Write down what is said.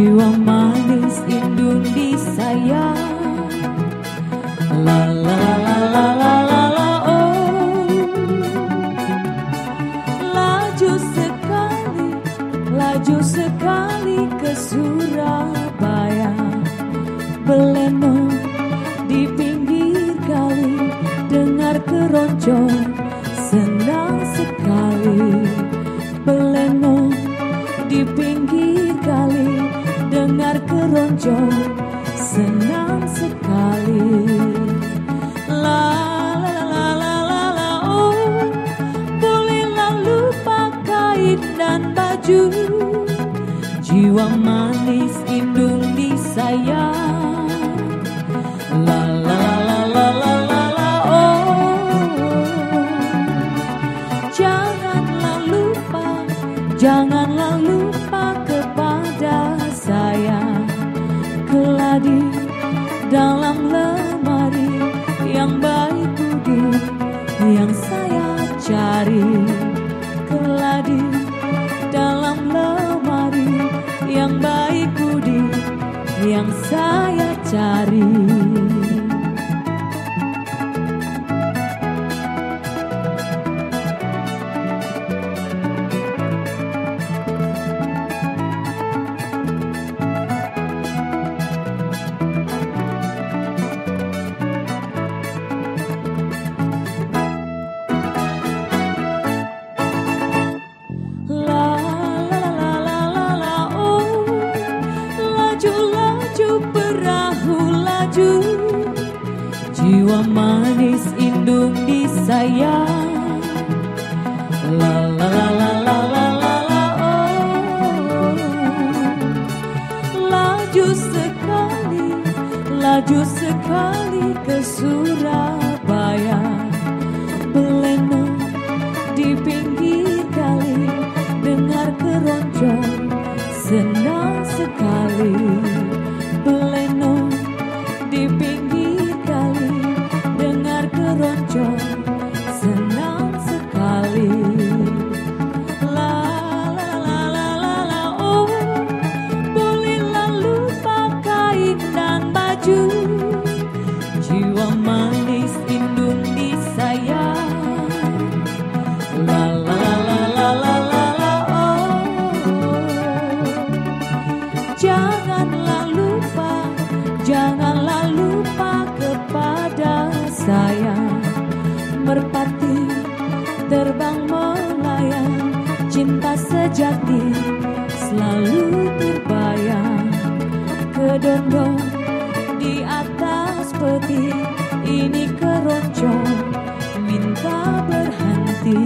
Jiwa manis indung disayang La la la la la la la oh. Laju sekali, laju sekali ke Surabaya. Beleno di pinggir kali Dengar keroncong senang sekali. Beleno senang sekali. La la la la la la oh Bolehlah lupa kain dan baju. Jiwa manis indung disayang. La la la saya cari laju Jiwa manis indung disayang La la la la la la la la oh. Laju sekali Laju sekali ke Surabaya. Beleno di pinggir kali dengar keroncong senang sekali keroncong terbang melayang Cinta sejati selalu terbayang. Kedondong di atas peti Ini keroncong minta berhenti